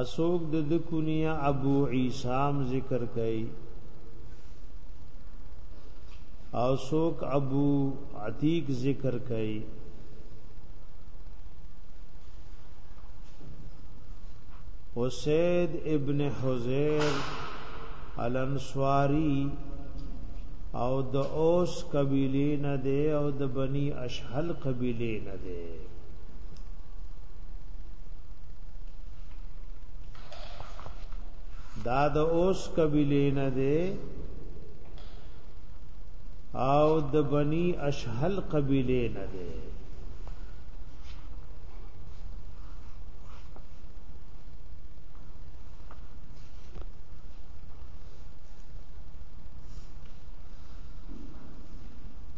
اسوک د د کنیا ابو عیسام ذکر کئ او سوک ابو عتیق ذکر کئ حسید ابن حزیر الانصاری او د اوس قبیله نه دی او د بنی اشعر هل قبیله نه ده دا د اوس قبیله نه ده او د بنی اشهل قبیله نه ده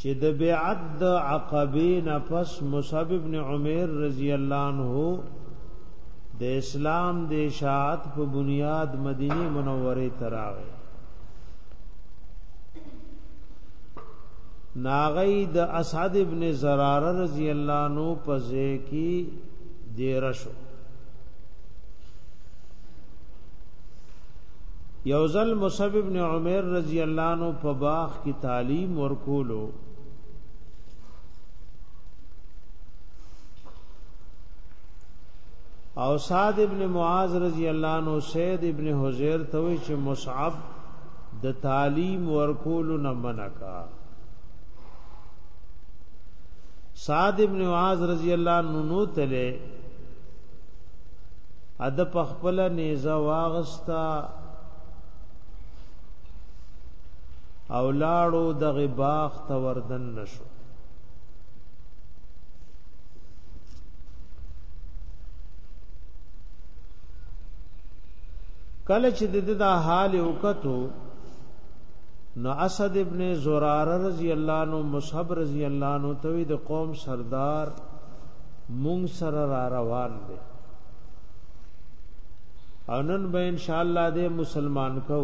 چې د بیعت د عقبه نفس مصعب ابن عمر رضی الله عنه د اسلام د اشاعت په بنیاد مدینه منوره ته راغی ناغی د اسعد ابن زراره رضی الله عنه په ځای کې دیرشو یوزل مصعب ابن عمر رضی الله عنه په باغ کې تعلیم ورکولو او سعد ابن معاذ رضی الله عنه سید ابن حزیر ته وی چې مصعب د تعلیم ورکولو نه منکا سعد ابن معاذ رضی الله عنه نو تله اد په خپل نيزه واغستا او لاړو دغه باغ ته وردن نشو کله چې د دې دا حال وکړو نو اسد ابن زراره رضی الله عنه مصعب رضی الله عنه توی د قوم سردار مونږ سره را روان دی او نن به ان شاء الله دې مسلمان کو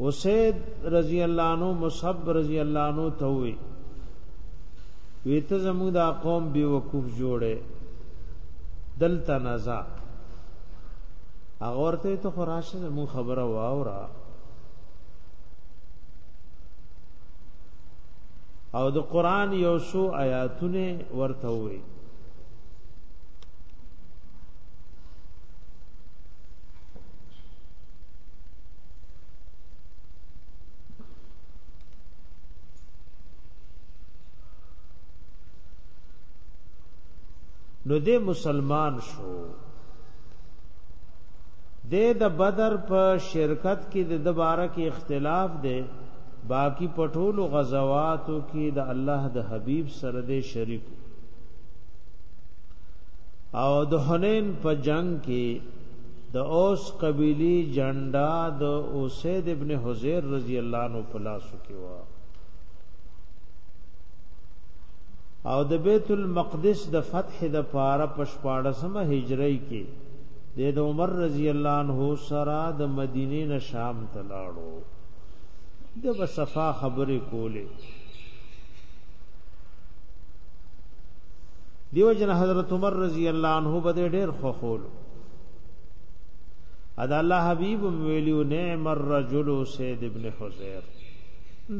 وسید رضی الله عنه مصعب رضی الله عنه ته وی ویته زموږ د قوم بي وقوف جوړه دلته نزا هغه ورته ته خراشه زموږ خبره واورا او د قران یو شو آیاتونه ورته وي نو دې مسلمان شو دې د بدر په شرکت کې د دوباره کې اختلاف دی باقی پټولو غزواتو کې د الله د حبیب سره د شریک او د حنین په جنگ کې د اوس قبیلی جنډا د اوسید ابن حزیر رضی الله عنه په لاسو کې و او د بیت المقدس د فتح د پاره په 14مه هجری کې د عمر رضی الله عنه سره د مدینې نه شام ته لاړ کړو د بصفا خبرې کولې دیو جن حضرت عمر رضی الله عنه بده ډېر خوخول ادا الله حبیب ویلو نعم الرجل سید ابن حذیر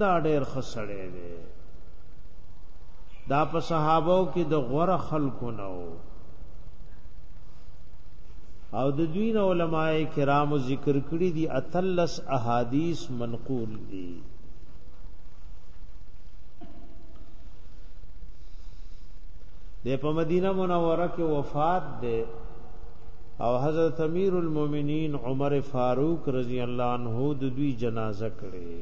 دا ډېر خسړې دی دا په صحابو کې د غوره خلکو نه وو او د دوی نه علماء کرام ذکر کړی دي اتلس احادیث منقول دي د په مدینه منوره کې وفات ده او حضرت امیر المؤمنین عمر فاروق رضی الله عنه د دوی جنازه کړې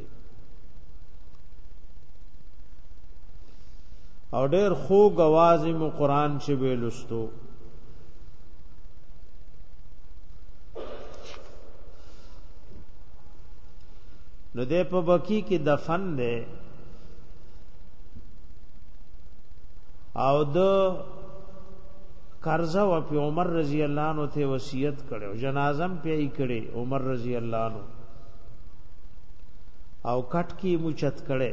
او ډېر خو غواز مو قران چې ویلستو نو دې په بکی کې دفن دی او د قرضه او په عمر رضی الله عنه ته وصیت کړو جنازم په یې کړي عمر رضی الله عنه او کټ کې مو چت کړي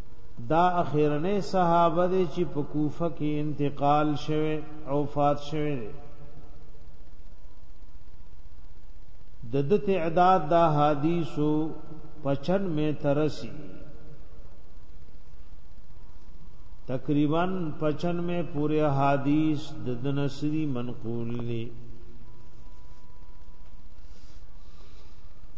دا اخیرنه صحابه دی چې په کوفه کې انتقال شوه او فات شوه دی د د تعداد دا حدیثو پچن میں ترسی تقریبا پچن میں پورے حدیث د د نسری منقول لی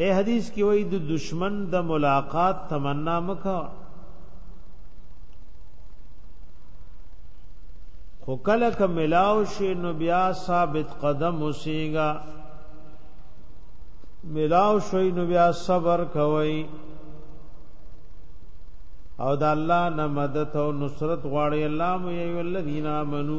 اے حدیث کې وایي د دشمن د ملاقات تمنا مکه خو کله ک ملاو شي نو بیا ثابت قدم وسیږي ملاو شي نو بیا صبر کوي او د الله نه مدد او نصرت غواړي الله مې ایو الذین آمنو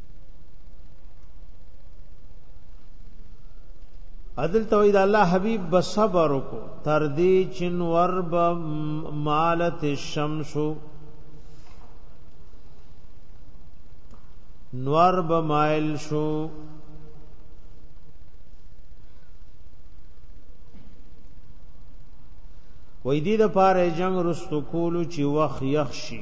عدل توحید الله حبیب بصبر کو تر دې چن ورب مالت الشمس نور بمائل شو وې دې د پاره جنگ رستو کولو چې وخ یخ شي